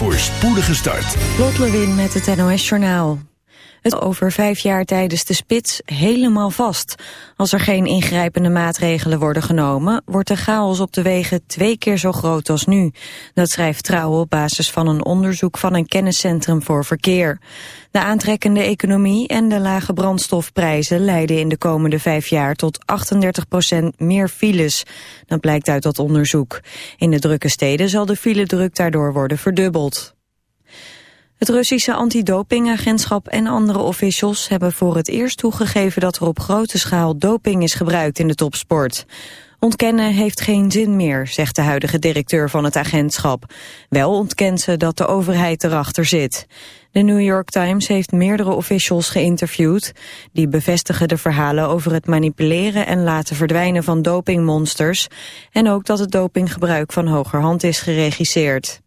voor spoedige start. Lot Lewin met het NOS Journaal. Het over vijf jaar tijdens de spits helemaal vast. Als er geen ingrijpende maatregelen worden genomen... wordt de chaos op de wegen twee keer zo groot als nu. Dat schrijft Trouw op basis van een onderzoek van een kenniscentrum voor verkeer. De aantrekkende economie en de lage brandstofprijzen... leiden in de komende vijf jaar tot 38% meer files. Dat blijkt uit dat onderzoek. In de drukke steden zal de filedruk daardoor worden verdubbeld. Het Russische antidopingagentschap en andere officials hebben voor het eerst toegegeven dat er op grote schaal doping is gebruikt in de topsport. Ontkennen heeft geen zin meer, zegt de huidige directeur van het agentschap. Wel ontkent ze dat de overheid erachter zit. De New York Times heeft meerdere officials geïnterviewd. Die bevestigen de verhalen over het manipuleren en laten verdwijnen van dopingmonsters. En ook dat het dopinggebruik van hogerhand is geregisseerd.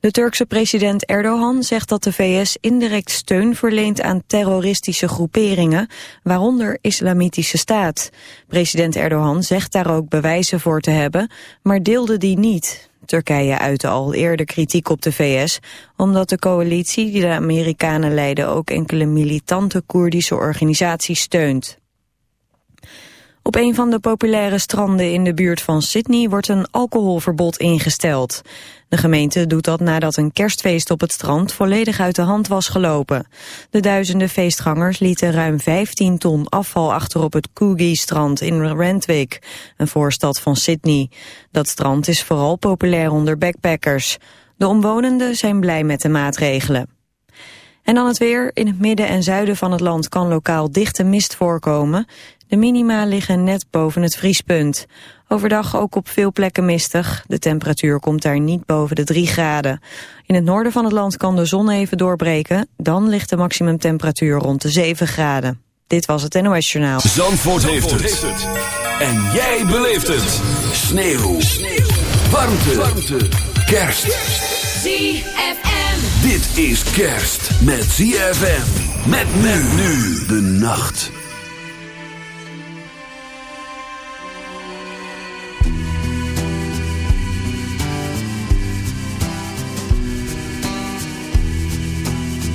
De Turkse president Erdogan zegt dat de VS indirect steun verleent aan terroristische groeperingen, waaronder Islamitische Staat. President Erdogan zegt daar ook bewijzen voor te hebben, maar deelde die niet. Turkije uitte al eerder kritiek op de VS, omdat de coalitie die de Amerikanen leiden ook enkele militante Koerdische organisaties steunt. Op een van de populaire stranden in de buurt van Sydney wordt een alcoholverbod ingesteld. De gemeente doet dat nadat een kerstfeest op het strand volledig uit de hand was gelopen. De duizenden feestgangers lieten ruim 15 ton afval achter op het Coogee-strand in Randwick, een voorstad van Sydney. Dat strand is vooral populair onder backpackers. De omwonenden zijn blij met de maatregelen. En dan het weer. In het midden en zuiden van het land kan lokaal dichte mist voorkomen. De minima liggen net boven het vriespunt. Overdag ook op veel plekken mistig. De temperatuur komt daar niet boven de 3 graden. In het noorden van het land kan de zon even doorbreken. Dan ligt de maximumtemperatuur rond de 7 graden. Dit was het NOS Journaal. Zandvoort, heeft, het. En jij beleeft het. Sneeuw. Sneeuw. Warmte. Warmte. Kerst. ZFM. Dit is kerst met ZFM. Met men nu de nacht.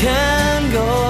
Can go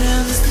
tell us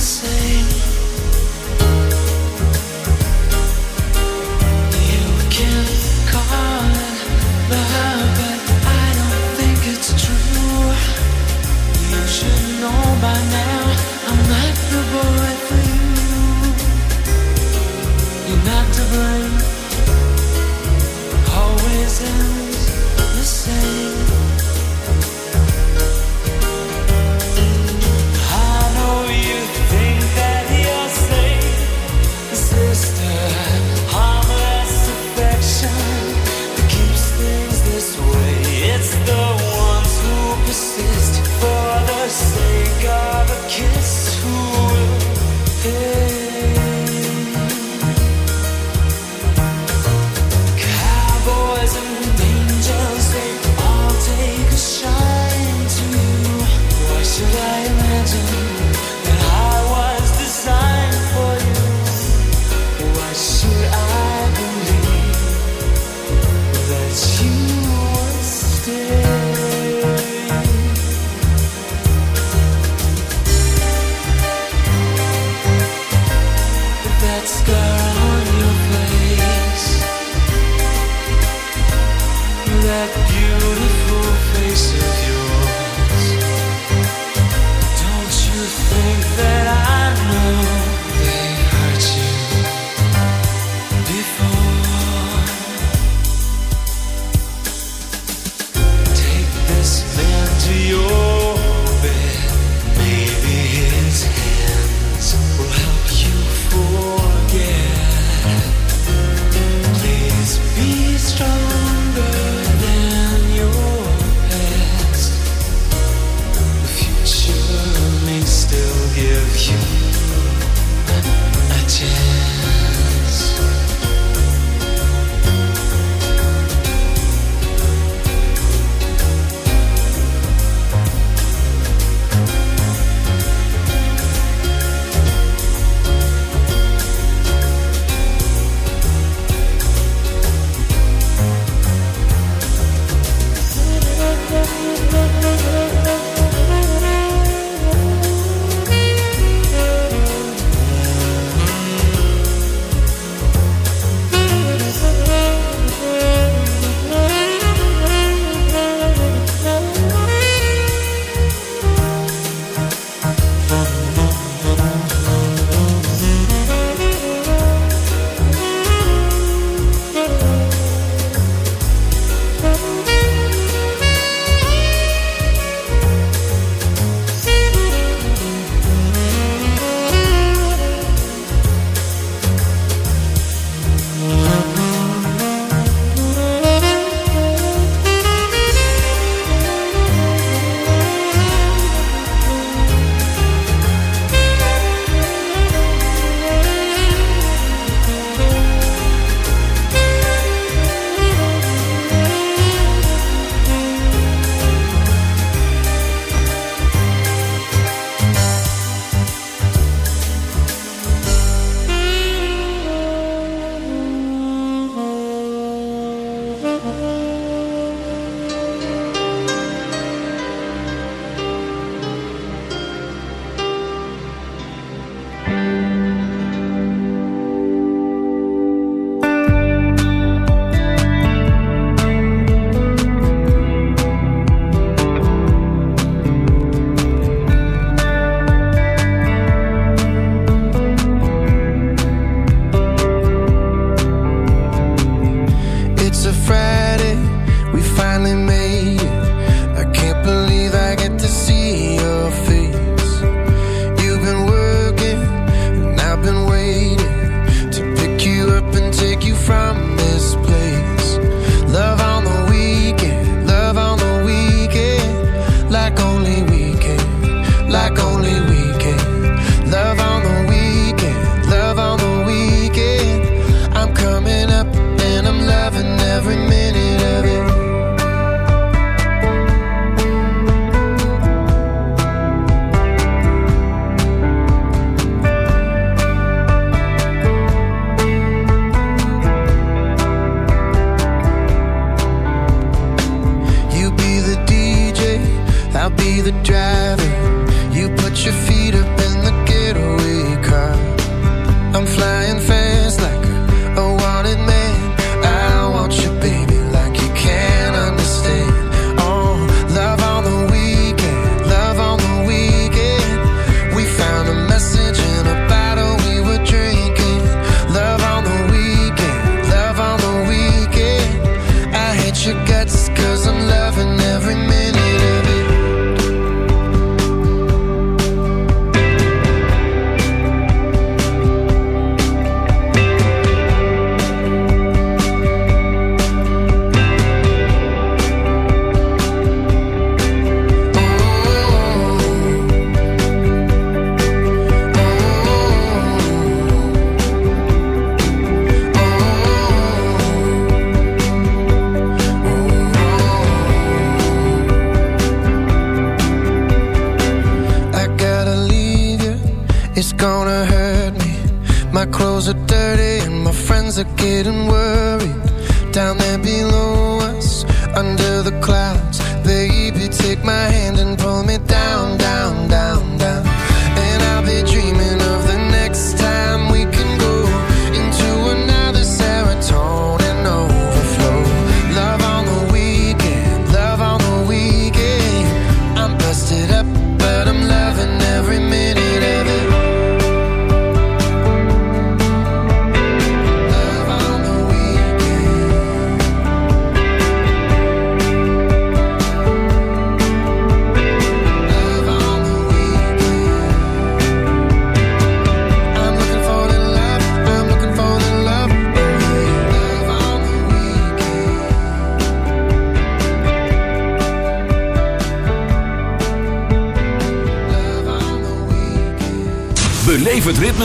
clothes are dirty and my friends are getting worse.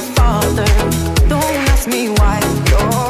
Father. Don't ask me why.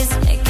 Boy, this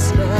last night.